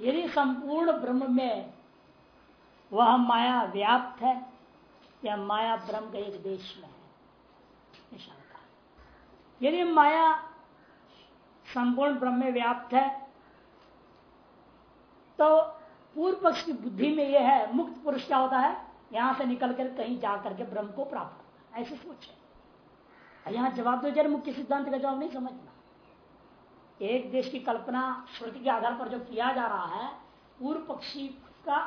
यदि संपूर्ण ब्रह्म में वह माया व्याप्त है, या माया ब्रह्म के एक देश में है? शंका यदि माया संपूर्ण ब्रह्म में व्याप्त है तो पूर्व पक्ष की बुद्धि में यह है, मुक्त पुरुष क्या होता है? यहाँ से निकल कर कहीं जाकर के ब्रह्म को प्राप्त करना ऐसे सोचे यहाँ जवाब तो जरा मुख्य सिद्धांत का जवाब नहीं, समझना। एक देश की कल्पना श्रुति के आधार पर जो किया जा रहा है, पूर्व पक्षी का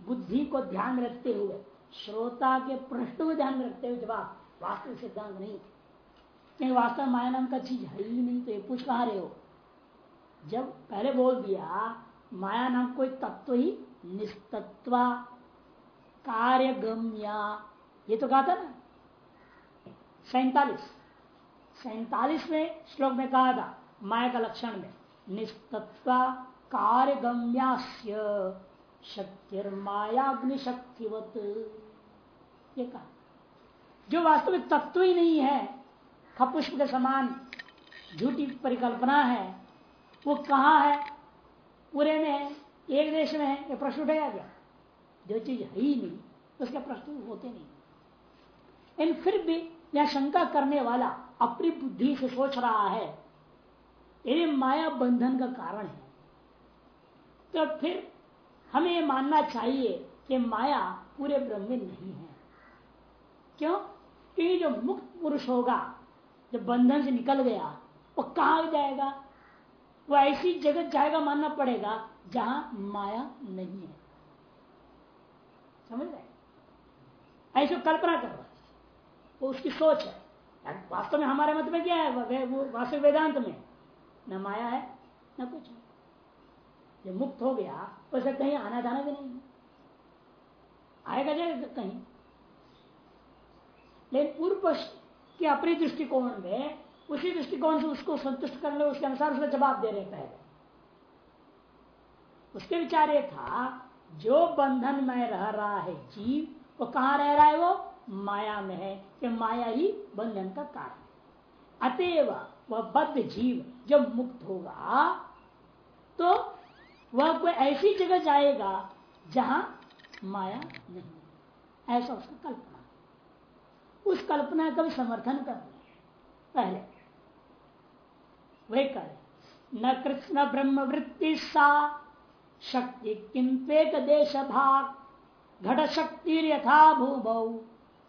बुद्धि को ध्यान में रखते हुए, श्रोता के प्रश्न को ध्यान में रखते हुए जवाब वास्तविक सिद्धांत नहीं क्योंकि वास्तव माया नाम का चीज़ है ही नहीं तो ये पूछ कहा रहे हो? जब पहले बोल दिया माया नाम कोई तत्व ही निस्तत्वा कार्य गम्या ये तो कहा था ना? सैतालीस। सैतालीसवें श्लोक में कहा था माया का लक्षण में निस्तत्व कार्य गम्या शक्तिर्मायाग्नि शक्तिवत ये कहा। जो वास्तविक तत्व ही नहीं है खपुष्प के समान झूठी परिकल्पना है, वो कहा है? पूरे में है, एक देश में है, ये प्रश्न उठेगा क्या जो चीज़ है ही नहीं, उसके प्रश्न होते नहीं। इन फिर भी यह शंका करने वाला अपनी बुद्धि से सोच रहा है ये माया बंधन का कारण है। तो फिर हमें मानना चाहिए कि माया पूरे ब्रह्म में नहीं है। क्यों? क्योंकि जो मुक्त पुरुष होगा, जो बंधन से निकल गया, वो कहा जाएगा? वो ऐसी जगत जाएगा मानना पड़ेगा जहाँ माया नहीं है। समझ रहे ऐसे कल्पना कर। रहा है वो उसकी सोच है। वास्तव में हमारे मत में क्या है? वास्तविक वेदांत में। न माया है, न कुछ है। जब मुक्त हो गया वैसे कहीं आना जाना भी नहीं आएगा जाएगा कहीं। लेकिन पूर्व की अपनी दृष्टिकोण में, उसी दृष्टिकोण से उसको संतुष्ट करने उसके अनुसार उसका जवाब दे रहे पहले। उसके विचार ये था, जो बंधन में रह रहा है जीव, वो कहा रह रहा है? वो माया में है, कि माया ही बंधन का कारण अतएव वह बद्ध जीव जब मुक्त होगा तो वह कोई ऐसी जगह जाएगा जहाँ माया नहीं ऐसा उसका कल्पना उस कल्पना का भी समर्थन कर पहले वे कर न कृष्ण ब्रह्म वृत्ति सा, शक्ति किंपेक देश भाग, घट शक्ति यथा भूभौ,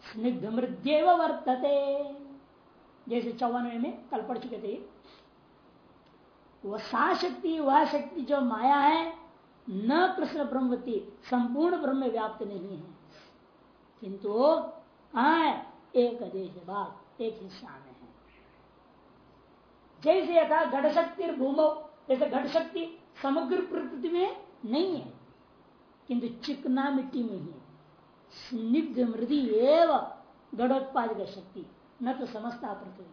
स्निग्ध मृद्यव वर्तते। जैसे चौवन में कल पढ़ चुके थे। वह सा शक्ति वह शक्ति जो माया है, न कृष्ण ब्रह्मति संपूर्ण ब्रह्म व्याप्त नहीं है। किंतु कहा एक देश भाग एक हिस्सा में है। जैसे यथा घट शक्ति भूमो, जैसे घट शक्ति समग्र प्रकृति में नहीं है, किंतु चिकना मिट्टी में ही। स्निग्ध मृदि एवं गढ़ोत्पादिक शक्ति। न तो समस्ता पृथ्वी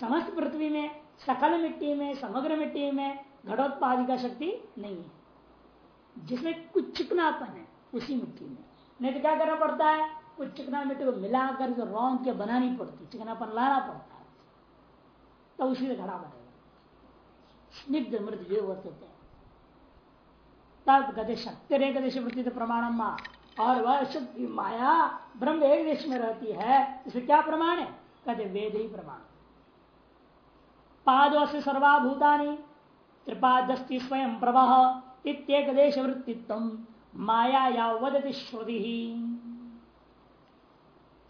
समस्त पृथ्वी में, सकल मिट्टी में, समग्र मिट्टी में घटोत्पादिका शक्ति नहीं है। जिसमें कुछ चिकनापन है, उसी मिट्टी में। नहीं तो क्या करना पड़ता है? कुछ चिकना मिट्टी को मिलाकर जो रौंद के बनानी पड़ती चिकनापन लाना पड़ता है। तो उसी से घड़ा बनेगा। स्निग्ध मृत जो वर्तित तब गति शक्ति रे गति वृत्ति प्रमाण और वह शक्ति माया ब्रह्म एक देश में रहती है इसे क्या प्रमाण है? कहते वेद ही प्रमाण। पाद से सर्वाभूतानी, त्रिपादस्ति स्वयं प्रवाह इत्येक देश वृत्तित्व माया या वदति श्रुति। ही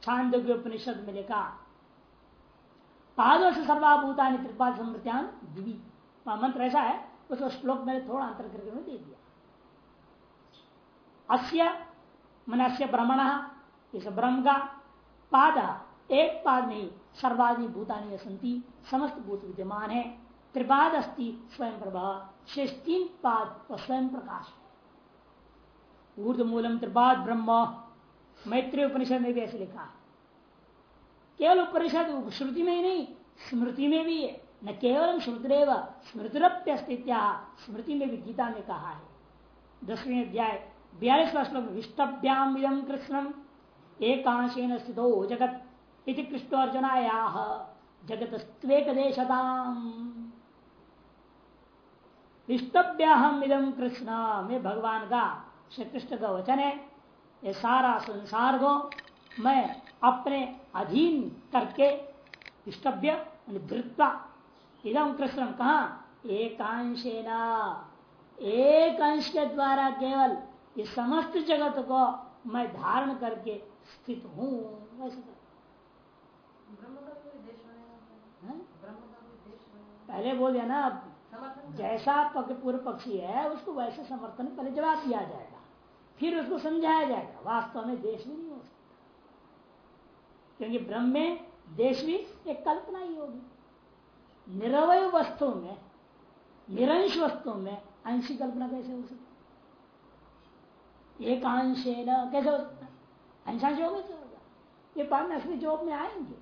छांदोग्य उपनिषद में लिखा पादों से सर्वाभूतानी, त्रिपाद समृत्यान दिवी। मंत्र ऐसा है, उसको श्लोक में थोड़ा अंतर करके दे दिया। अस्य मन अस्य ब्रह्मण, इस ब्रह्म का पाद एक पाद नहीं सर्वाधि भूतानी संति समस्त भूत विद्यमान है। त्रिपाद अस्ति, स्वयं प्रभा, शेष तीन पाद और स्वयं प्रकाश। ऊर्द मूलम त्रिपाद ब्रह्म, मैत्री उपनिषद में भी ऐसे लिखा है। केवल उपनिषद श्रुति में ही नहीं, स्मृति में भी है। न केवल श्रुतिरेव, स्मृतिरप्यस्थित्या, स्मृति में भी गीता में कहा है। दसवीं अध्याय बयालीसवा श्लोक विष्टभ्याम इदम कृष्णम एकांशेन स्थितो जगत इति कृष्ण अर्जुनाया जगत स्वेक देशताम इष्टभ्याहम इदम कृष्ण में भगवान का श्री कृष्ण का वचन है ये सारा संसार को मैं अपने अधीन करके इष्टभ्य धृत्वा इदम कृष्ण कहा? एकांशेना। एक अंश के द्वारा केवल इस समस्त जगत को मैं धारण करके स्थित हूँ, वैसे पहले बोल दिया ना, जैसा पूर्व पक्षी है, उसको वैसे समर्थन पहले जवाब दिया जाएगा। फिर उसको समझाया जाएगा। वास्तव में देश भी नहीं हो सकता। क्योंकि ब्रह्म में देश भी एक कल्पना ही होगी। निरवय वस्तु में, निरंश वस्तु में अंशी कल्पना कैसे हो सकती? एक अंश कैसे हो? सकता अंशांश होगा कैसे होगा ये में जॉब में आएँगे।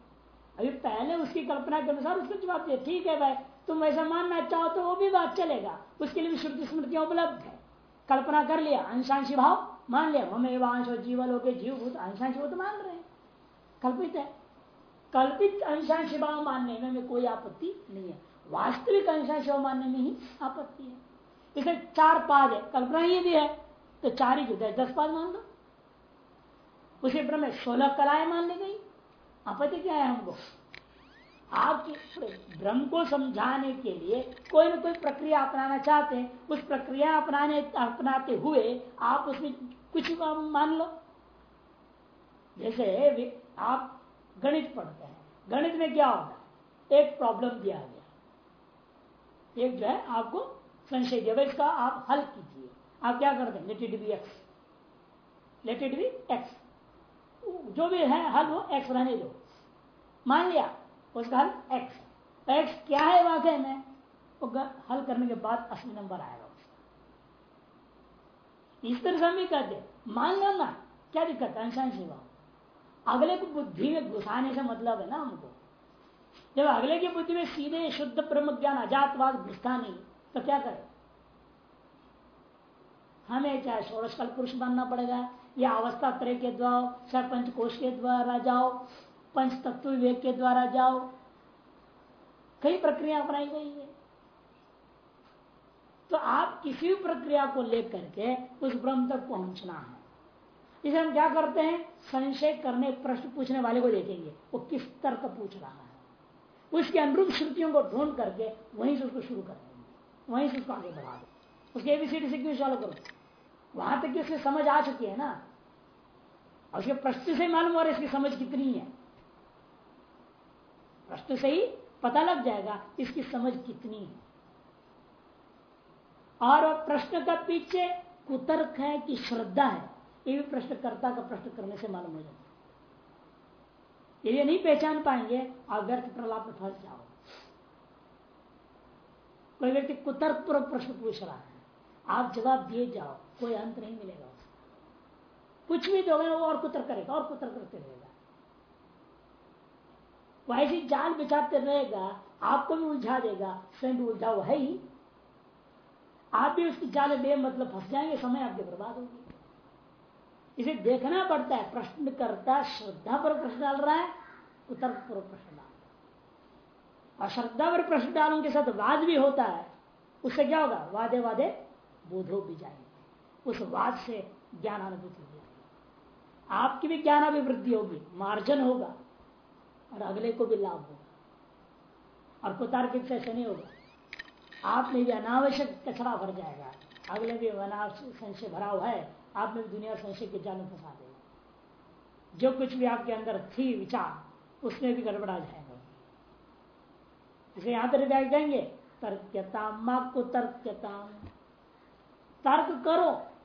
अभी पहले उसकी कल्पना के अनुसार उसको जवाब दिया, ठीक है भाई, तुम ऐसा मानना चाहो तो वो भी बात चलेगा। उसके लिए भी श्रुति स्मृतियाँ उपलब्ध है। कल्पना कर लिया, अंशांशी भाव मान लिया। हमें वांश और जीवन हो गए जीव भूत, अंशांश वो तो मान रहे हैं। कल्पित है। कल्पित अंशांश भाव मानने में कोई आपत्ति नहीं है। वास्तविक अंशांश भाव मानने में ही आपत्ति है। इसे चार पाद है। कल्पना ही भी है तो चार ही जुदा दस पाद मान लो। उसे ब्रह्म सोलह कलाएँ मान ली गई। आपत्ति क्या है हमको? आप ब्रह्म को समझाने के लिए कोई ना कोई प्रक्रिया अपनाना चाहते हैं। उस प्रक्रिया अपनाने, अपनाते हुए आप उसमें कुछ मान लो। जैसे आप गणित पढ़ते हैं। गणित में क्या होता है? एक प्रॉब्लम दिया गया। एक जो है आपको संशय दिया इसका आप हल कीजिए। आप क्या करते हैं let it be X let it be X जो भी है, हल वो एक्स रहने दो। मान लिया, उसका हल एक्स तो एक्स क्या है वाकई में? वो हल करने के बाद असली नंबर आएगा इस तरह से हम भी कहते मान लो ना, क्या दिक्कत है? अंशान शिवा अगले को बुद्धि में घुसाने से मतलब है ना हमको। जब अगले की बुद्धि में सीधे शुद्ध ब्रह्म ज्ञान, अजातवाद घुसता नहीं तो क्या करें? हमें चाहे षोड़श कल पुरुष बनना पड़ेगा, या अवस्था त्रय के द्वारा चाहे पंच कोश के द्वारा जाओ, पंच तत्व विवेक के द्वारा जाओ। कई प्रक्रिया अपनाई गई है। तो आप किसी भी प्रक्रिया को लेकर के उस ब्रह्म तक पहुँचना है। इसे हम क्या करते हैं? संशय करने, प्रश्न पूछने वाले को देखेंगे। वो किस तर्क पूछ रहा है। उसके अनुरूप श्रुतियों को ढूंढ करके वहीं से उसको शुरू कर देंगे। वहीं से उसको आगे बढ़ा दो उसके एबीसीडी से क्यों चालू करो। वहाँ तक उसकी समझ आ चुकी है ना। और उसके प्रश्न से मालूम हो रहा है इसकी समझ कितनी है। प्रश्न से ही पता लग जाएगा इसकी समझ कितनी है। और प्रश्न का पीछे कुतर्क है कि श्रद्धा है, ये भी प्रश्नकर्ता का प्रश्न करने से मालूम हो जाता है। ये नहीं पहचान पाएँगे, आप व्यर्थ प्रलाप में फंस जाओ कोई व्यक्ति कुतर्क पूर्वक प्रश्न पूछ रहा है, आप जवाब दिए जाओ। कोई अंत नहीं मिलेगा उसका। कुछ भी दोगे, वो और कुतर करेगा, और कुतर करते रहेगा। वो ऐसी जाल बिछाते रहेगा, आपको भी उलझा देगा, स्वयं भी उलझा हुआ है ही। आप भी उसकी जाल बे मतलब फंस जाएँगे, समय आपके बर्बाद होगी। इसे देखना पड़ता है प्रश्न करता श्रद्धा पर प्रश्न डाल रहा है उत्तर पर प्रश्न डाल रहा है। और श्रद्धा पर प्रश्न डालों के साथ वाद भी होता है, उससे क्या होगा? वादे वादे बोधो भी जाएँगे। उस वाद से ज्ञान अनुभूति हो जाएगी आपकी भी ज्ञान अभिवृद्धि होगी, मार्जन होगा, और अगले को भी लाभ होगा। और कुतार्किक से नहीं होगा। आप में भी अनावश्यक कचरा भर जाएगा। अगले भी अनावश्यक संशय भरा हुआ है, आप में दुनिया संशय के जाल में फंसा देगा। जो कुछ भी आपके अंदर थी, विचार, उसमें भी गड़बड़ा जाएगा। इसे यहाँ पर कहेंगे तर्क्यता माँ को तर्क्यता तर्क करो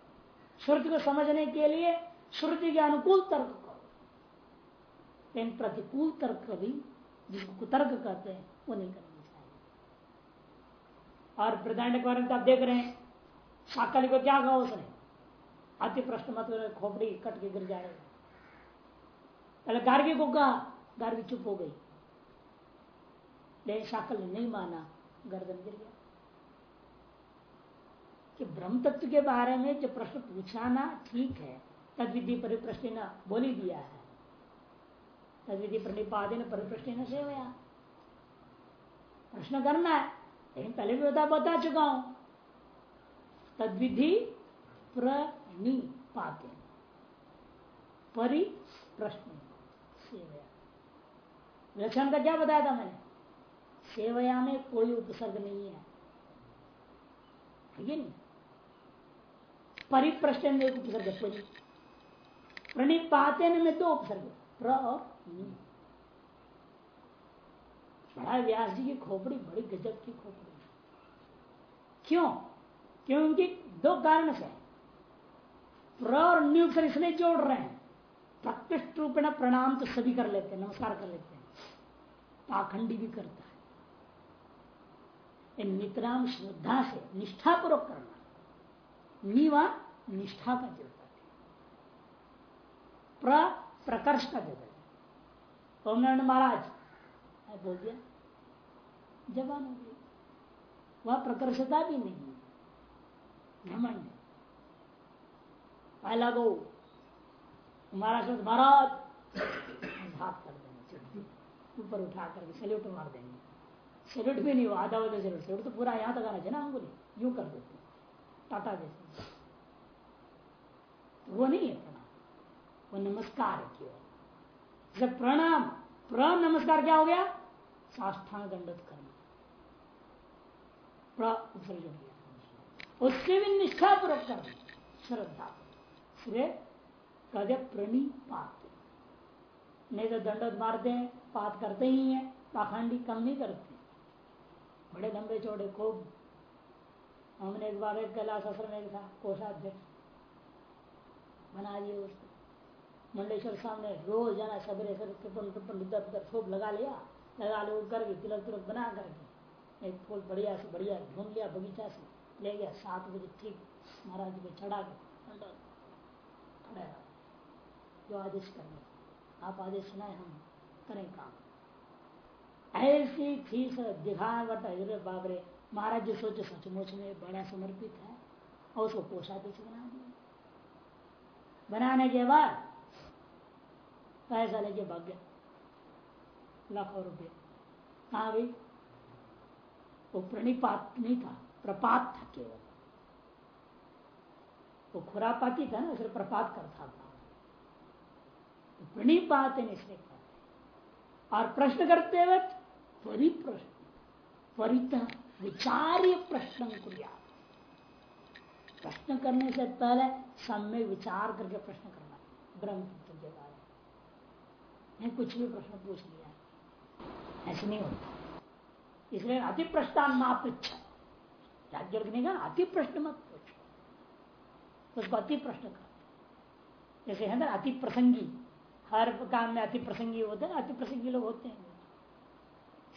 श्रुति को समझने के लिए श्रुति के अनुकूल तर्क करो। लेकिन प्रतिकूल तर्क भी जिसको कुतर्क कहते हैं, वो नहीं करना चाहिए। और प्रधान के बारे में आप देख रहे हैं शाकली को क्या कहा उसने? अति प्रश्न मत खोपड़ी कट के गिर जाएगा पहले गार्गी को कहा, गार्गी चुप हो गई। लेकिन ने नहीं माना, गर्दन गिर गया। कि ब्रह्म तत्व के बारे में जो प्रश्न पूछाना ठीक है तद विधि परिप्रश्न बोल दिया है। तद विधि प्रणिपादन परिप्रश्न से होया प्रश्न करना है, लेकिन पहले भी बता बता चुका हूँ। तद्विधि प्रणिपाते परि प्रश्न सेवया का क्या बताया था मैंने? सेवया में कोई उपसर्ग नहीं है। ठीक है नहीं? परिप्रश्न में उपसर्ग परि प्रणिपाते में दो उपसर्ग प्र और बड़ा व्यास जी की खोपड़ी, बड़ी गजब की खोपड़ी। क्यों? क्योंकि दो कारण से। प्र और न्यूक्सर इसलिए जोड़ रहे हैं। प्रकृष्ट रूप में प्रणाम तो सभी कर लेते हैं, नमस्कार कर लेते हैं। पाखंडी भी करता है। नितराम श्रद्धा से, निष्ठापूर्वक करना। नीवा निष्ठा का देवता प्र प्रकर्ष का ओम महाराज बोल दिया जवान हो गई वह प्रकर्षता भी नहीं है। घमंड पहला गो शब्द महाराज, हाथ कर देना ऊपर उठा करके सल्यूट मार देंगे। सल्यूट भी नहीं हुआ आधा वाले सल्यूट सल्यूट तो पूरा यहाँ तक आना चाहिए ना, अंगुली। यूँ कर देते टाटा जैसे। वो नहीं है प्रणाम। वो नमस्कार है केवल जब प्रणाम प्र नमस्कार क्या हो गया? साष्टांग दंडत करना उससे भी निष्ठा पूर्वक करना श्रद्धा। इसलिए कदे प्रणिपात। नहीं तो दंडत मारते हैं, पात करते ही हैं, पाखंडी कम नहीं करते। बड़े लंबे चौड़े खूब। हमने एक बार एक कैलाश असर में था कोषाध्यक्ष। बना दिए उसको। मंडेश्वर सामने रोज जाना सबरे सब इधर उधर खूब लगा लिया। लगा लो करके तिलक तिलक बना करके। एक फूल बढ़िया से, बढ़िया ढूंढ लिया बगीचा से। ले गया सात बजे, ठीक। महाराज जी को चढ़ा के खड़े जो आदेश करने आप आदेश सुनाए, हम करें काम। ऐसी फ़ीस दिखा बटा बाबरे महाराज जी सोचे सचमुच में बड़ा समर्पित है। और उसको कोषाध्यक्ष बना दिया? बनाने के बाद पैसा लेके भाग गया। लाखों रुपये कहा भाई वो प्रणिपात नहीं था, प्रपात था केवल। वो खुरापाती था ना सिर्फ़ प्रपात करता था तो प्रणिपात इसलिए और प्रश्न करते वक्त परिप्रश्न परित विचार्य प्रश्न कुरिया प्रश्न करने से पहले सम्य विचार करके प्रश्न करना। ब्रह्म के बारे में। कुछ भी प्रश्न पूछ लिया। ऐसे नहीं होता। इसलिए अति प्रश्न माँ पृछ राज्य कहा अति प्रश्न मत पूछो। उसको अति प्रश्न कर। जैसे है ना अति प्रसंगी हर काम में अति प्रसंगी होते हैं अति प्रसंगी लोग होते हैं।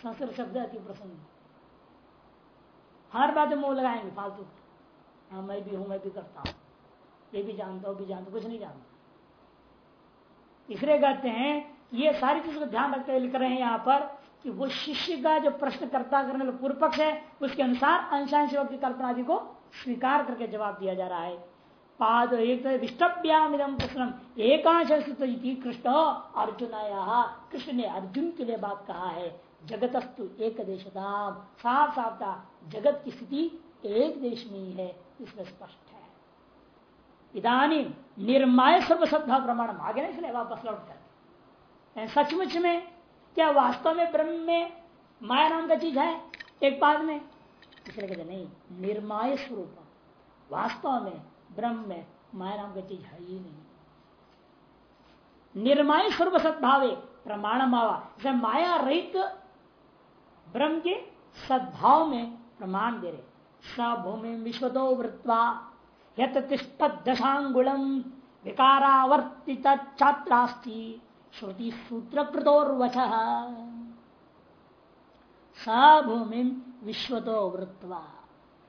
संस्कृत शब्द अति प्रसंगी हर बात मोह लगाएँगे, फालतू। हाँ मैं भी हूँ, मैं भी करता हूँ। ये भी जानता हूँ भी जानता कुछ नहीं जानता। इसलिए कहते हैं, ये सारी चीज़ को ध्यान रखते हुए लिख रहे हैं यहाँ पर कि वो शिष्य का जो प्रश्न करता करने पूर्व पक्ष है, उसके अनुसार अंशांश की कल्पना आदि को स्वीकार करके जवाब दिया जा रहा है। पाद एक प्रश्न एकांश कृष्ण अर्जुन कृष्ण ने अर्जुन के लिए बात कहा है, जगतस्तु एक देशदाम साफ़ साफ़ था, जगत की स्थिति एक देश में ही है। इसमें स्पष्ट है। इधानी निर्माय सर्वसद्भा प्रमाण आगे ना इसलिए वापस लौट कर। सचमुच में, क्या वास्तव में ब्रह्म में माया नाम का चीज़ है? एक पाद में। इसलिए कहते नहीं, निर्माय स्वरूप। वास्तव में ब्रह्म में माया नाम का चीज़ है ही नहीं। निर्माय स्वरूप सद्भावे प्रमाण मावा जैसे माया रहित ब्रह्म के सद्भाव में प्रमाण दे रहे। सभूमि विश्वतो वृत्वा यत दशांगुलम विकारावर्तित छात्रास्ती श्रुति सूत्र प्रदोर्वच सभूमि विश्वतो वृत्वा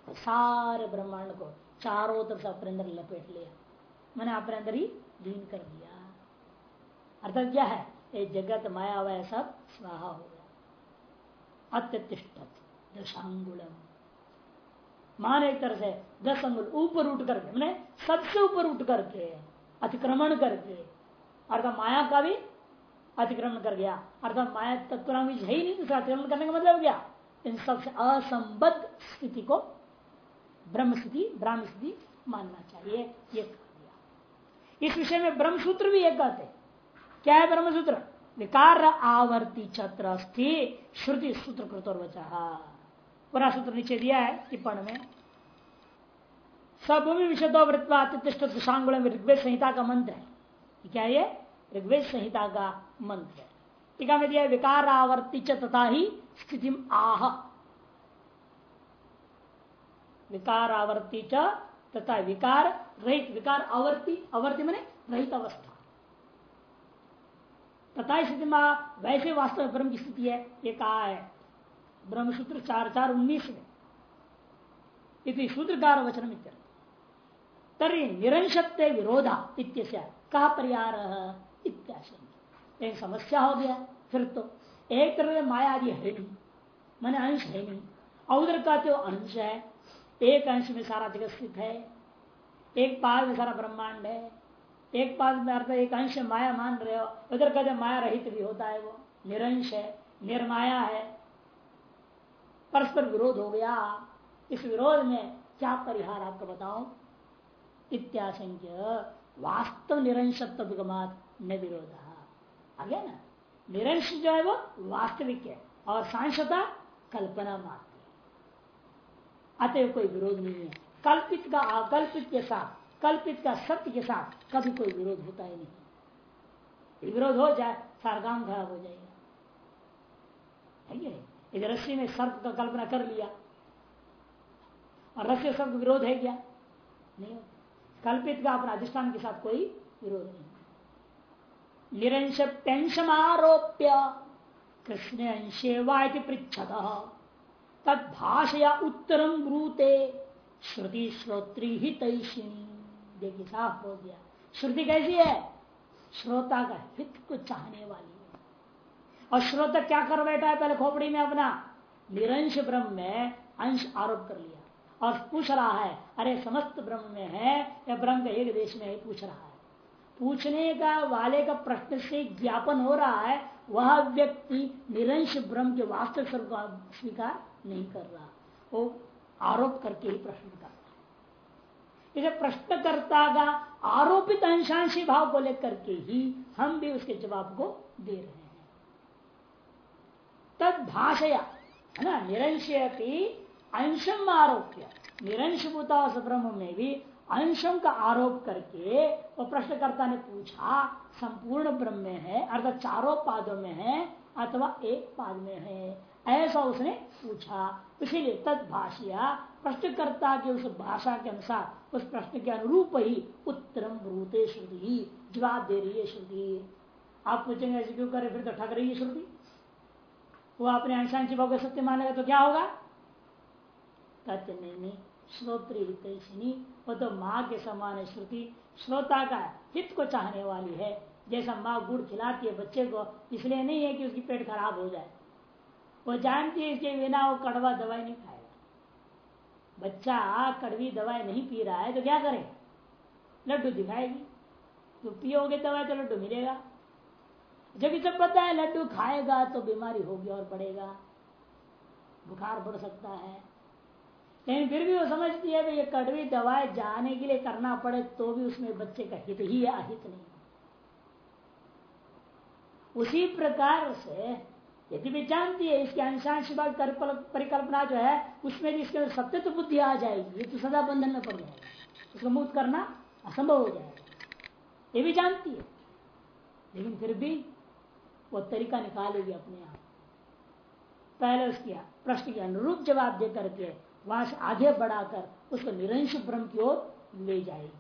सारे ब्रह्मांड को चारों तरफ़ से अपने अंदर लपेट लिया। मैंने अपने अंदर ही लीन कर दिया। अर्थात क्या है? ये जगत, माया, वह सब स्वाहा हो गया। अत्यतिष्ठ दशांगुलम मान एक तरह से दस अंगुल ऊपर उठ करके मैंने सबसे ऊपर उठ करके अतिक्रमण करके, अर्थात माया का भी अतिक्रमण कर गया। अर्थात माया तत्व है ही नहीं, दूसरा अतिक्रमण करने का मतलब क्या? इन सबसे असंबद्ध स्थिति को ब्रह्म स्थिति ब्राह्म स्थिति मानना चाहिए, ये गया। इस विषय में ब्रह्म सूत्र भी एक कहते क्या है ब्रह्म सूत्र विकार आवर्ती छत्र श्रुति सूत्र कृतोर्वचा। पूरा सूत्र नीचे दिया है, टिप्पण में। सभूमि विशदो वृत्वातिष्ठ में ऋग्वेद संहिता का मंत्र है। क्या ये? ऋग्वेद संहिता का मंत्र है। टीका में दिया विकार आवर्ती तथा ही स्थिति आह। विकार आवर्ती तथा विकार, रहित विकार, आवर्ती आवर्ती मैंने रहित अवस्था। तथा स्थिति वैसे वास्तव में ब्रह्म की स्थिति है, ये कहा है? ब्रह्मसूत्र चार चार उन्नीस में। इति सूत्रकार वचन तरी निरंशत्व विरोधा इत्य कहा परिहार इत्याशंक समस्या हो गया, फिर तो एक तरह माया आदि है नहीं मैंने अंश है नहीं उधर कहते हो अंश है, एक अंश में सारा जगत स्थित है, एक पाद में सारा ब्रह्मांड है, एक पाद में अर्थ एक अंश माया मान रहे हो, उधर कहते माया रहित भी होता है वो निरंश है, निर्माया है परस्पर विरोध हो गया। इस विरोध में क्या परिहार आपको बताओ इत्याशंक्य वास्तव निरंशत्व न विरोध आ गया ना? निरंश जो है वो वास्तविक है और सांशता कल्पना मात्र अतः कोई विरोध नहीं है। कल्पित का अकल्पित के साथ, कल्पित का सत्य के साथ कभी कोई विरोध होता ही नहीं। विरोध हो जाए सारा काम खराब हो जाएगा। है इधर रस्सी में सर्प का कल्पना कर लिया। और रस्य सर्प विरोध है क्या? नहीं। कल्पित का अपना अधिष्ठान के साथ कोई विरोध नहीं। निरंश पेंशमारोप्य कृष्ण अंशे वाति पृछत तद भाषया उत्तरम ब्रूते, श्रुति श्रोत्री ही तैशिणी देखिए, साफ़ हो गया। श्रुति कैसी है? श्रोता का हित को चाहने वाली। और श्रोता क्या कर बैठा है पहले खोपड़ी में अपना? निरंश ब्रह्म में अंश आरोप कर लिया। और पूछ रहा है, अरे समस्त ब्रह्म में है या ब्रह्म का एक देश में है? पूछ रहा है। पूछने का, वाले का प्रश्न से ज्ञापन हो रहा है, वह व्यक्ति निरंश ब्रह्म के वास्तविक स्वरूप स्वीकार नहीं कर रहा। वो आरोप करके ही प्रश्न कर रहा है। इसे प्रश्नकर्ता का आरोपित अंशांशी भाव को लेकर के ही हम भी उसके जवाब को दे रहे हैं। तद भाषया है ना? निरंश अंशम आरोप्य। निरंश भूता ब्रह्म में भी अंशम का आरोप करके वो प्रश्नकर्ता ने पूछा, संपूर्ण ब्रह्म में है, अर्थात चारों पादों में है, अथवा एक पाद में है? ऐसा उसने पूछा। इसीलिए तद भाषिया प्रश्नकर्ता के उस भाषा के अनुसार, उस प्रश्न के अनुरूप ही उत्तरम ब्रूते श्रुति, जवाब दे रही है श्रुति। आप पूछेंगे ऐसे क्यों करे फिर तो ठग रही है श्रुति। वो अपने अंशांशी भाव को सत्य मानेगा तो क्या होगा? कहते नहीं नहीं श्रोत्र हितनी वो तो माँ के समान है श्रुति। श्रोता का हित को चाहने वाली है। जैसा माँ गुड़ खिलाती है बच्चे को, इसलिए नहीं है कि उसकी पेट खराब हो जाए। वो जानती है इसके बिना वो कड़वा दवाई नहीं खाएगा। बच्चा कड़वी दवाई नहीं पी रहा है तो क्या करे? लड्डू दिखाएगी। तो पियोगे दवाई तो लड्डू मिलेगा। जब इसे पता है लड्डू खाएगा तो बीमारी होगी और बढ़ेगा। बुखार बढ़ सकता है। लेकिन फिर भी वो समझती है ये कड़वी दवाई जाने के लिए करना पड़े तो भी उसमें बच्चे का हित ही है अहित नहीं। उसी प्रकार से यदि भी जानती है, इसके अंशांश परिकल्पना जो है, उसमें भी इसके सत्य तो बुद्धि आ जाएगी। ये तो सदा बंधन में पड़ जाएगा उसको मुक्त करना असंभव हो जाएगा। ये भी जानती है। लेकिन फिर भी वो तरीका निकालेगी अपने आप। पहले उसकी प्रश्न के अनुरूप जवाब दे करके वहाँ से आगे बढ़ाकर उसको निरंश ब्रह्म की ओर ले जाएगी।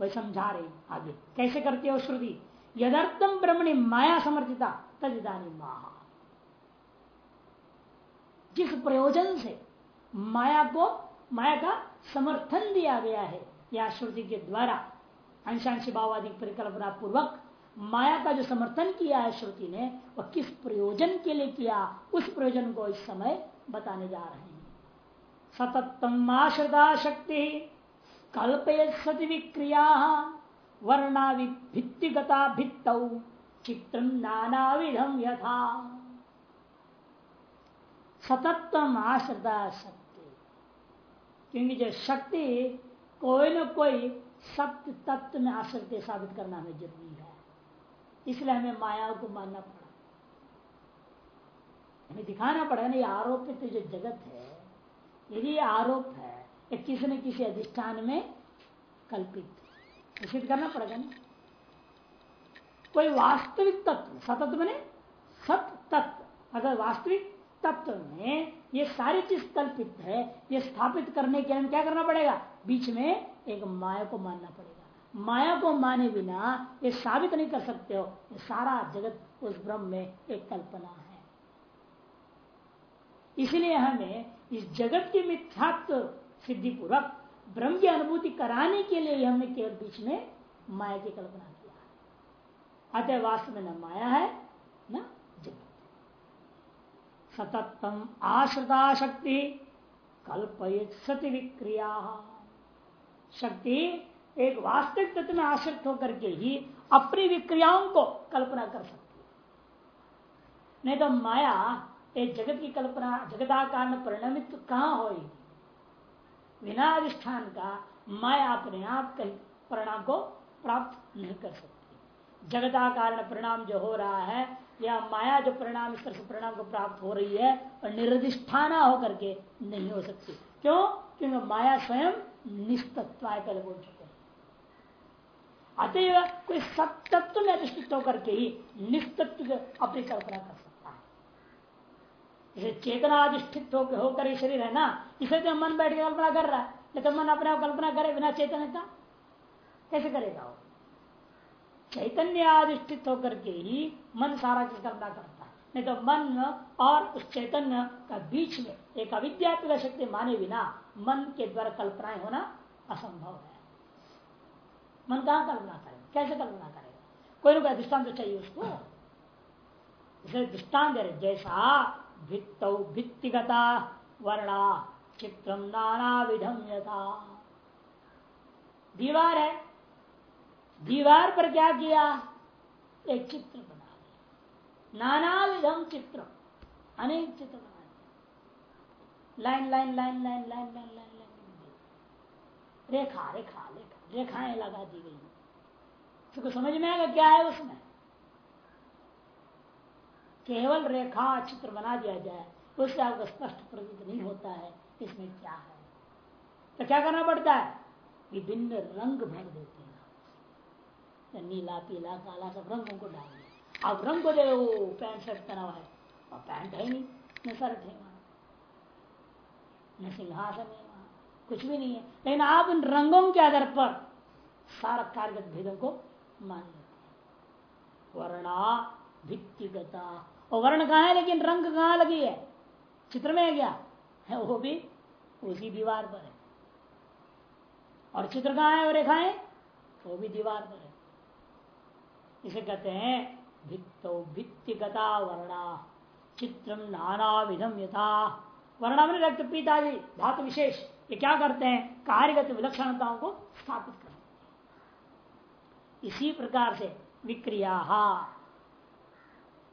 वह समझा रही आगे। कैसे करती है श्रुति? यदर्थम ब्रह्मणी माया समर्थिता तदिदानी महा। जिस प्रयोजन से माया को, माया का समर्थन दिया गया है, या श्रुति के द्वारा अंशांशी भावादि परिकल्पना पूर्वक माया का जो समर्थन किया है श्रुति ने, वह किस प्रयोजन के लिए किया, उस प्रयोजन को इस समय बताने जा रहे हैं। सततम आश्रदा शक्ति कल्पय सति विक्रिया वर्णा भित्तिगता भित्त चित्र नाना विधम यथा। सतत्व आश्रदा शक्ति क्योंकि जो शक्ति कोई न कोई सत्य तत्व में आश्रित साबित करना हमें ज़रूरी है। इसलिए हमें माया को मानना पड़ा। हमें दिखाना पड़ेगा ना ये आरोपित जो जगत है। यदि आरोप है, या किसी न किसी अधिष्ठान में कल्पित सिद्ध करना पड़ेगा ना। कोई वास्तविक तत्व सतत्व बने, सत तत्व। अगर वास्तविक तत्व में ये सारी चीज़ कल्पित है, ये स्थापित करने के लिए क्या करना पड़ेगा? बीच में एक माया को मानना पड़ेगा। माया को माने बिना ये साबित नहीं कर सकते हो। ये सारा जगत उस ब्रह्म में एक कल्पना है। इसलिए हमें इस जगत के मिथ्यात्व सिद्धि पूर्वक ब्रह्म की अनुभूति कराने के लिए हमने केवल बीच में माया की कल्पना किया है। अतः वास्तव में न माया है, न जगत सततम आश्रिता शक्ति कल्पयित सति विक्रिया। शक्ति एक वास्तविक तत्व में आश्रित होकर के ही अपनी विक्रियाओं को कल्पना कर सकती है। नहीं तो माया एक जगत की कल्पना, जगदाकार में परिणमित तो कहाँ हो बिना अधिष्ठान का माया अपने आप कहीं परिणाम को प्राप्त नहीं कर सकती। जगदाकार परिणाम जो हो रहा है, या माया जो परिणाम, इस तरह से परिणाम को प्राप्त हो रही है, और निर्दिष्ठाना होकर के नहीं हो सकती। क्यों? क्योंकि माया स्वयं निस्तत्व पहले बोल चुके अतएव कोई सत्तत्व में अधिष्ठित होकर के ही निस्तत्व अपनी कल्पना कर सकता है। जैसे चेतना अधिष्ठित होकर ही शरीर है ना इसे तो मन बैठ के कल्पना कर रहा है। लेकिन मन अपने आप कल्पना करे बिना चेतन का कैसे करेगा वो? चैतन्य अधिष्ठित होकर के ही मन सारा चीज़ कल्पना करता है। नहीं तो मन और उस चैतन्य का बीच में एक अविद्यात्मक शक्ति माने बिना मन के द्वारा कल्पनाएँ होना असंभव है। मन कहा कल्पना करेगा कैसे कल्पना करेगा कोई ना कोई अधिष्ठान तो चाहिए उसको। इसे दृष्टान दे रहे जैसा भित्त भित्तिगता वर्णा चित्रम नाना विधम यथा। दीवार है। दीवार पर क्या किया? एक चित्र बना दिया। नाना विधम चित्र। अनेक चित्र बना दिया line line line line line line line line. रेखा रेखा। रेखाएँ लगा दी गई उसको समझ में आएगा क्या है उसमें? केवल रेखा चित्र बना दिया जाए, उससे आपको स्पष्ट प्रतीत नहीं होता है इसमें क्या है। तो क्या करना पड़ता है? विभिन्न रंग भर देते हैं। नीला, पीला, काला सब रंगों को डाल दिया अब रंग को दे, वो पैंट शर्ट पहना हुआ है। और पैंट है नहीं, न शर्ट है वहाँ। न सिंहासन है। कुछ भी नहीं है। लेकिन आप इन रंगों के आधार पर सारा कार्यगत भेदों को मान लेते हैं। वर्णा भित्तिगता। और वर्ण कहा है? लेकिन रंग कहाँ लगी है? चित्र में है क्या? है, वो भी उसी दीवार पर है। और चित्र कहाँ है और रेखाएँ वो भी दीवार पर है। इसे कहते हैं भित्तो भित्तिगता वर्णा। चित्रम नाना विधम यथा। वर्णा में रक्त पीतादि धातु विशेष। ये क्या करते हैं? कार्यगत विलक्षणताओं को स्थापित करते इसी प्रकार से विक्रिया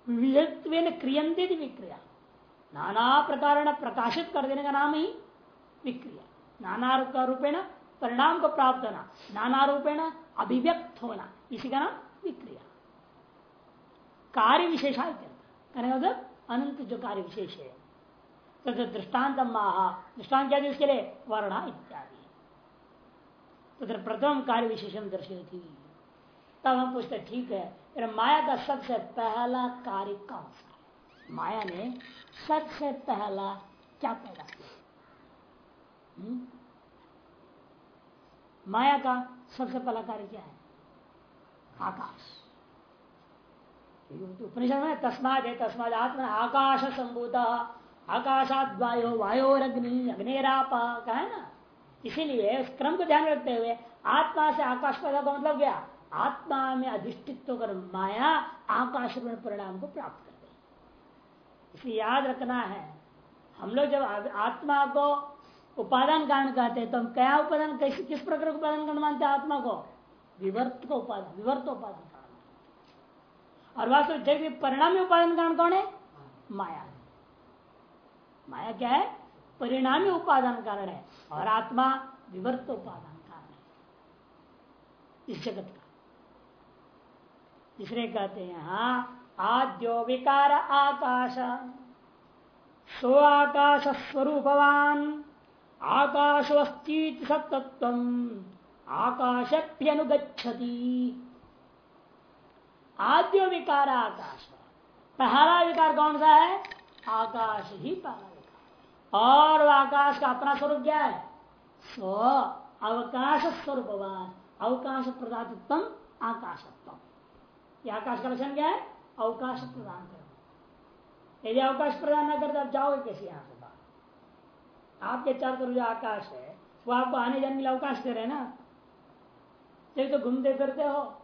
क्रियंते विक्रिया। नाना प्रकार प्रकाशित कर देने का नाम ही विक्रिया। नाना रूपेण परिणाम को प्राप्त होना, नाना रूपेण अभिव्यक्त होना, इसी का नाम विक्रिया। कार्य विशेषा कहने मतलब अनंत जो कार्य विशेष है। तो दृष्टांत महा दृष्टान क्या इसके लिए वर्ण इत्यादि। तो प्रथम कार्य विशेषण दर्शी थी तब हम पूछते ठीक है, फिर माया का सबसे पहला कार्य कौन सा माया ने सबसे पहला क्या पैदा किया? हम्म? माया का सबसे पहला कार्य क्या है? आकाश। उपनिषद में तस्माद है, तस्माद आत्मा आकाश संभूत। आकाशात वायु वायोरग्नि अग्निराप का है ना? इसीलिए उस क्रम को ध्यान रखते हुए आत्मा से आकाश पैदा का मतलब क्या? आत्मा में अधिष्ठित होकर माया आकाश परिणाम को प्राप्त कर गई इसलिए याद रखना है हम लोग जब आत्मा को उपादान कारण कहते हैं तो हम क्या उपादान कैसे किस प्रकार उपादान कारण मानते हैं आत्मा को? विवर्त को उपादान विवर्त उपादान कारण और वास्तव जैसे परिणामी उपादान कारण कौन है? माया। माया क्या है? परिणामी उपादान कारण है और आत्मा विवर्त उपादान कारण है। इस जगत का। तीसरे कहते हैं, हा, आद्यो विकार आकाश सो आकाश स्वरूपवान। आकाशवस्ती सत्व आकाशप्यनुगछति आद्यो विकार आकाश। पहला विकार कौन सा है? आकाश ही पहला। और आकाश का अपना स्वरूप क्या है? स्व अवकाश स्वरूपवान। अवकाश प्रदातत्व आकाशत्व यह आकाश का लक्षण क्या है? अवकाश प्रदान करना। यदि अवकाश प्रदान न करते, आप जाओगे कैसे यहाँ से बाहर? आपके चार तरफ़ जो आकाश है, वो आपको आने जाने के लिए अवकाश दे रहे हैं ना? तो घूमते फिरते हो।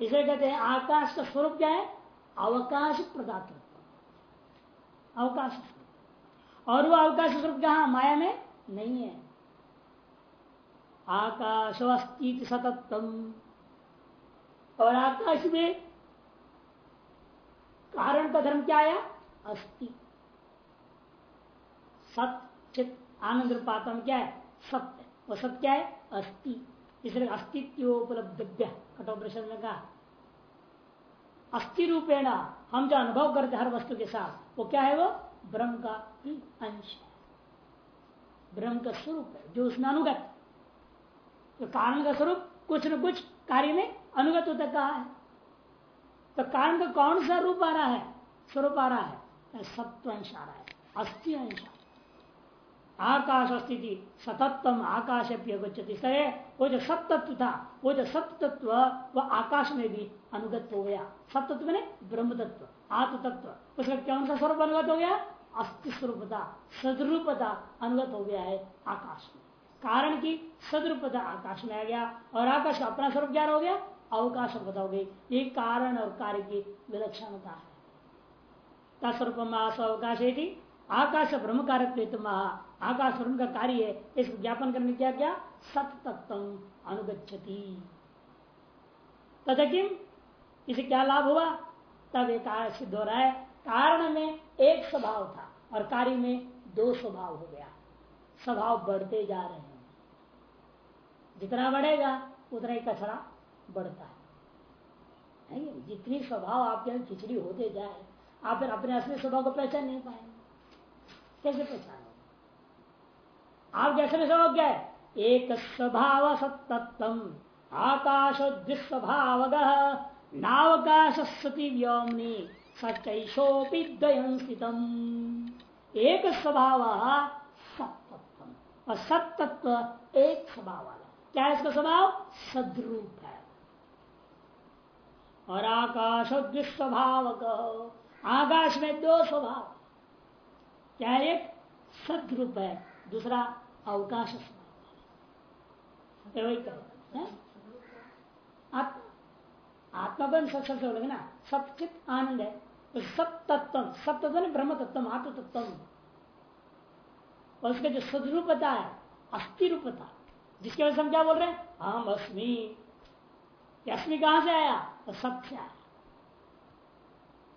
इसे कहते हैं आकाश का स्वरूप क्या है? अवकाश प्रदात अवकाश और वो अवकाश स्वरूप कहा माया में नहीं है। आकाश अस्तित्व सतत्म। और आकाश में कारण का धर्म क्या आया? अस्थि सत, चित, आनंद रूपातम क्या है? सत्य। वो सत्य है? अस्थि इसलिए अस्तित्वोपलब्ध कठोर में कहा अस्थि रूपेण हम जो अनुभव करते हर वस्तु के साथ, वो क्या है वो? ब्रह्म का ही अंश है। ब्रह्म का स्वरूप है, जो उसमें अनुगत। तो कारण का स्वरूप कुछ न कुछ कार्य में अनुगत होता कहा है। तो कारण का कौन सा रूप आ रहा है? स्वरूप आ रहा है। सत्व अंश आ रहा है, अस्थि अंश आकाश स्थिति सतत्व आकाश वो जो सत्तत्व था, वो जो सत्तत्व वह आकाश में भी अनुगत हो गया। सत्तत्व मैंने ब्रह्म तत्व आत्म तत्व उसका कौन सा स्वरूप अनुगत हो गया? अस्थि स्वरूपता सदरूपता अनुगत हो गया है आकाश में। कारण की, सदरूपता आकाश में आ गया और आकाश अपना स्वरूप क्या हो गया, अवकाश हो गई। ये कारण और कार्य की विलक्षणता है। तस्वरूप अवकाश आकाश ब्रह्म कार्य आकाश ब्रह्म का कार्य है इस ज्ञापन करने क्या क्या? सत तत्व अनुगछति तथा किम? इसे क्या लाभ हुआ? तब एक सिद्ध हो रहा है। कारण में एक स्वभाव था और कार्य में दो स्वभाव हो गया। स्वभाव बढ़ते जा रहे हैं। जितना बढ़ेगा, उतना ही कचरा बढ़ता है। नहीं? जितनी स्वभाव आपके खिचड़ी होते जाए, आप फिर अपने असली स्वभाव को पहचान नहीं पाएँगे। कैसे पहचानोगे आप स्वभाव क्या है एक स्वभाव सत्तत्व आकाश द्विस्वभाव नावकाश सती व्योमनी सचैशोपी स्थितम। एक स्वभाव सत्तत्व और सत्तत्व एक स्वभाव वाला क्या है इसका स्वभाव? सद्रूप है। और आकाश द्विस्वभाव आकाश में दो स्वभाव। क्या एक? सद्रूप है। दूसरा अवकाश स्वभाव आत्मा सब सबसे बोलेंगे ना? सचित आनंद है। तो सब तत्व सब तत्व ब्रह्म तत्व आत्म तत्व और उसका जो सदरूपता है अस्थि रूपता जिसके वजह से हम क्या बोल रहे हैं? हम अस्मी। अस्मी कहाँ से आया? तो सत्य आया।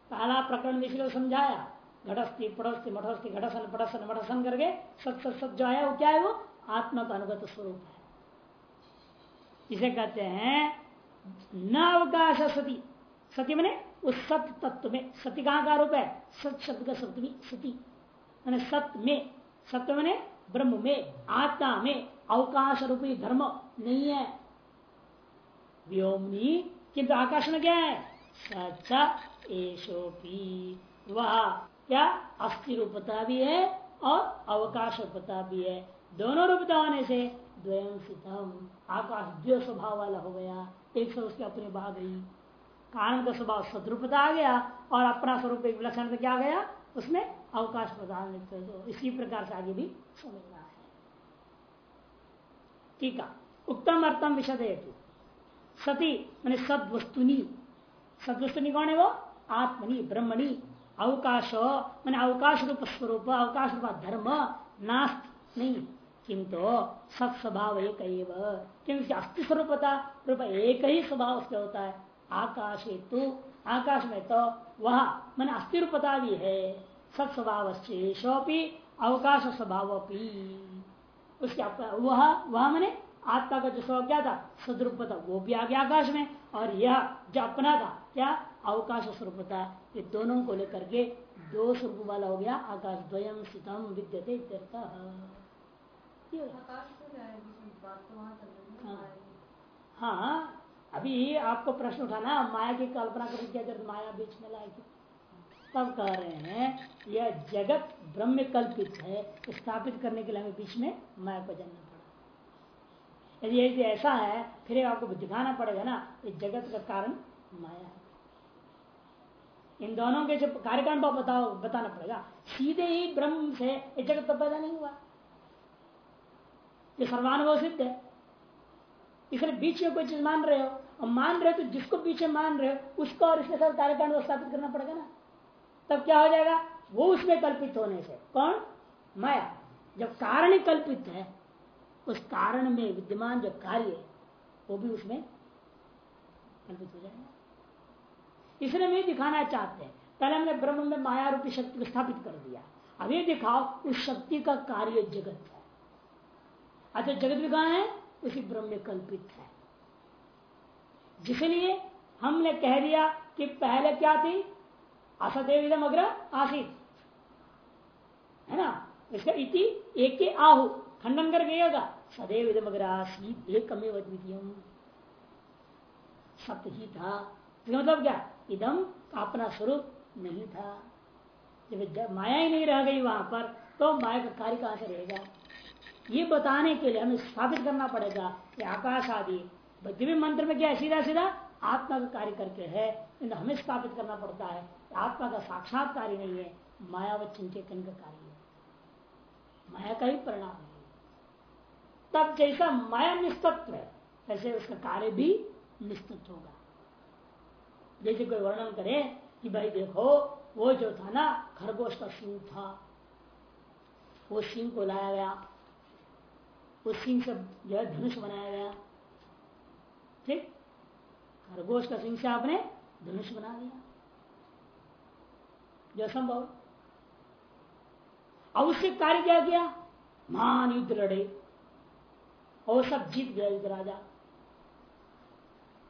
पहला प्रकरण इसलिए समझाया घटस्थी पड़स्थी मठस्थी घटसन पटसन मठसन करके सत्य सत्य जो आया वो क्या है वो? आत्मा का अनुगत स्वरूप है। इसे कहते हैं न अवकाश सती। सती मैंने उस सत्य तत्व में। सत्य कहाँ का रूप है? सत्य शब्द का शब्द भी सती। मैंने सत्य में। सत्य मैंने ब्रह्म में। आत्मा में। अवकाश रूपी धर्म नहीं है। व्योमनी किंतु आकाश में क्या है? सचा एशोपी। वह क्या अस्थि रूपता भी है और अवकाश रूपता भी है। दोनों रूपता होने से द्वयम सितम आकाश द्वय स्वभाव वाला हो गया। एक से उसके अपने बहा गई कारण का स्वभाव सदरूपता आ गया और अपना स्वरूप एक विलक्षण में क्या गया? उसमें अवकाश प्रदान इसी प्रकार से आगे भी समझना है। ठीक है। उत्तम अर्थम विशद हेतु। सती, मैंने सद वस्तुनी कौन है वो? आत्मनि ब्रह्मणि अवकाश, मैंने अवकाश रूप स्वरूप अवकाश रूप धर्म नास्त, नहीं। किंतु सत स्वभाव एक क्योंकि अस्थि स्वरूपता रूप एक ही स्वभाव उसके होता है। आकाश हेतु आकाश में तो वह, मन अस्थि रूपता भी है। सत्स्वभाव शेषोपी अवकाश स्वभाव उसके वह वह मैंने आत्मा का जो स्वभाव क्या था, सदरूपता वो भी आ गया आकाश में, और यह जो अपना था, क्या? अवकाश स्वरूप था ये दोनों को लेकर के दो स्वरूप वाला हो गया आकाश द्वयम सितम विद्यते हाँ हाँ अभी आपको प्रश्न उठाना माया की कल्पना कर क्या जब माया बीच में लाएगी। तब कह रहे हैं यह जगत ब्रह्म कल्पित है स्थापित करने के लिए हमें बीच में माया को जानना पड़ा। यदि यदि ऐसा है फिर आपको दिखाना पड़ेगा ना इस जगत का कारण माया है। इन दोनों के जो कार्यकांड बताओ, बताना पड़ेगा। सीधे ही ब्रह्म से जगत तो पैदा नहीं हुआ। ये सर्वानुभव सिद्ध है। इसलिए बीच में कोई चीज़ मान रहे हो, और मान रहे हो तो जिसको पीछे मान रहे हो, उसको और इसके साथ कार्यकांड स्थापित करना पड़ेगा ना। तब क्या हो जाएगा? वो उसमें कल्पित होने से। कौन? माया। जब कारण कल्पित है, उस कारण में विद्यमान जो कार्य वो भी उसमें कल्पित हो जाएगा। इसलिए हम ये दिखाना चाहते हैं। पहले हमने ब्रह्म में माया रूपी शक्ति को स्थापित कर दिया। अब ये दिखाओ, उस शक्ति का कार्य जगत है। अच्छा जगत भी कहा है? उसी ब्रह्म में कल्पित है। जिसलिए हमने कह दिया कि पहले क्या थी? असदेव अग्र आसित। है ना? इसका इति एक के आहु, खंडन कर गएगा सदैव इधम अग्र आसित एक द्वितीय सत्य ही था। मतलब क्या? इदम अपना स्वरूप नहीं था। जब माया ही नहीं रह गई वहाँ पर तो माया का कार्य कहाँ से रहेगा? ये बताने के लिए हमें स्थापित करना पड़ेगा कि आकाश आदि भी मंत्र में क्या सीधा सीधा आत्मा का कार्य करके है। हमें स्थापित करना पड़ता है। आत्मा का साक्षात कार्य नहीं है, माया व चिंतन का कार्य है। माया का ही परिणाम है। तब जैसा माया निस्तत्व है, वैसे उसका कार्य भी निस्तत्व होगा। जैसे कोई वर्णन करे कि भाई देखो, वो जो था ना, खरगोश का सिंह था। वो सिंह को लाया गया। उस सिंह से जो है धनुष बनाया गया। ठीक? खरगोश का सिंह से आपने धनुष बना दिया। जो संभव। अब उससे कार्य क्या किया? महान युद्ध लड़े। और सब जीत गया युद्ध राजा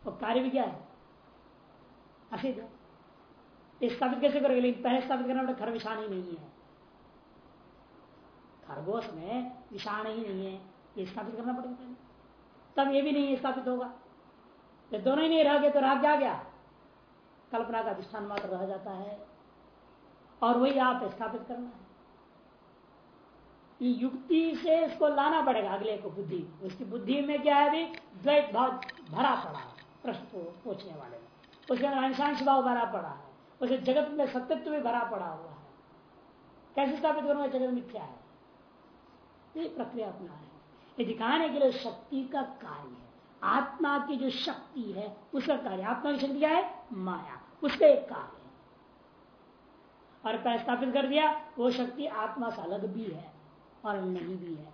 और कार्य भी क्या है? असिध है स्थापित कैसे करोगे? लेकिन पहले स्थापित करना पड़े खर ही नहीं है। खरगोश में विषाण ही नहीं है। ये स्थापित करना पड़ेगा पहले। तब ये भी नहीं स्थापित होगा। जब दोनों ही नहीं रह गए तो रह क्या गया? कल्पना का अधिष्ठान मात्र रह जाता है। और वही आप स्थापित करना है। युक्ति से इसको लाना पड़ेगा अगले को बुद्धि। उसकी बुद्धि में क्या है अभी? द्वैत भाव भरा पड़ा प्रश्न पूछने वाले। उसके अंदर अंशांश भाव भरा पड़ा है। उसे जगत में सत्यत्व भी भरा पड़ा हुआ है। कैसे स्थापित करूँगा? जगत मिथ्या है? ये प्रक्रिया अपना है। ये दिखाने के लिए शक्ति का कार्य है। आत्मा की जो शक्ति है, उसका कार्य। आत्मा की शक्ति क्या है? माया। उसका एक कार्य और स्थापित कर दिया, वो शक्ति आत्मा से अलग भी है और नहीं भी है।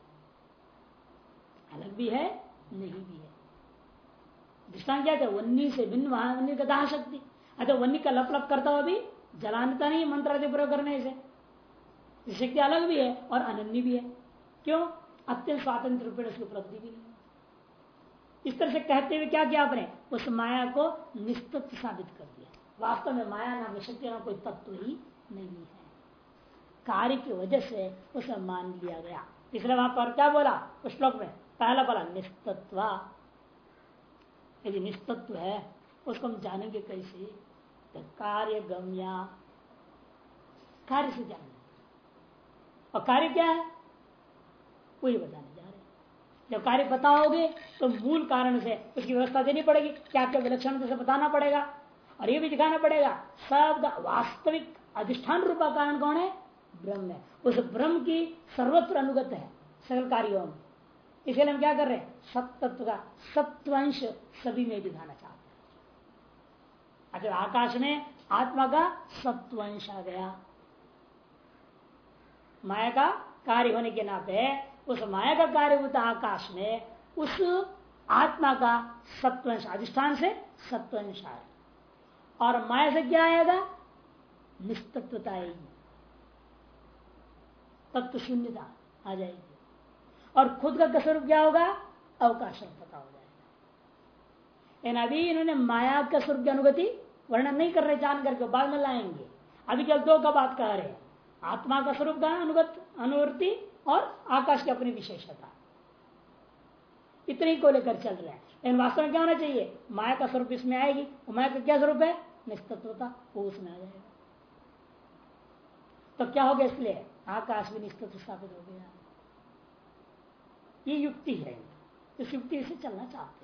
अलग भी है, नहीं भी है। दृष्टान क्या था वन्नी से भिन्न वहाँ वन्नी का दाह शक्ति अच्छा वन्नी का लप लप करता हुआ भी जलानता नहीं मंत्र आदि प्रयोग करने से। शक्ति अलग भी है और अनन्य भी है। क्यों? अत्यंत स्वातंत्र रूप उसकी उपलब्धि भी नहीं इस तरह से कहते हुए क्या किया आपने? उस माया को निस्तत्व साबित कर दिया। वास्तव में माया नाम शक्ति नाम कोई तत्व ही नहीं है। कार्य की वजह से उसे मान लिया गया। इसलिए वहाँ पर क्या बोला? उस श्लोक में पहला बोला निस्तत्व यदि निस्तत्व है, उसको हम जानेंगे कैसे? तो कार्य गम्या कार्य से जाने और कार्य क्या है? वही बताने जा रहे जब कार्य बताओगे तो मूल कारण से उसकी व्यवस्था देनी पड़ेगी। क्या क्या विलक्षण से बताना पड़ेगा? और ये भी दिखाना पड़ेगा, शब्द वास्तविक अधिष्ठान रूपा कारण कौन है? ब्रह्म है। उस ब्रह्म की सर्वत्र अनुगत है, सकल कार्यों में। इसलिए हम क्या कर रहे हैं? सत्तत्व का सत्वंश सभी में दिखाना चाहते अच्छा आकाश में आत्मा का सत्वंश आ गया, माया का कार्य होने के नाते उस माया का कार्य होता आकाश में, उस आत्मा का सत्वंश, अधिष्ठान से सत्वंश आए और माया से क्या आएगा? निस्तत्वता आएगी। तत्व शून्यता आ जाएगी। और खुद का स्वरूप क्या होगा? अवकाश पता हो जाएगा। अभी इन्होंने माया का स्वरूप की अनुगति वर्णन नहीं कर रहे, जान करके बाद में लाएँगे। अभी केवल दो का बात कर रहे आत्मा का स्वरूप का अनुगत, अनुवृत्ति और आकाश की अपनी विशेषता। इतने को लेकर चल रहे हैं। लेकिन वास्तव में क्या होना चाहिए? माया का स्वरूप इसमें आएगी। माया का क्या स्वरूप है? निस्तत्वता। वो उसमें आ जाएगा। तो क्या हो गया इसलिए? आकाश भी निस्तत्व स्थापित हो गया। ये युक्ति है। इस युक्ति से चलना चाहते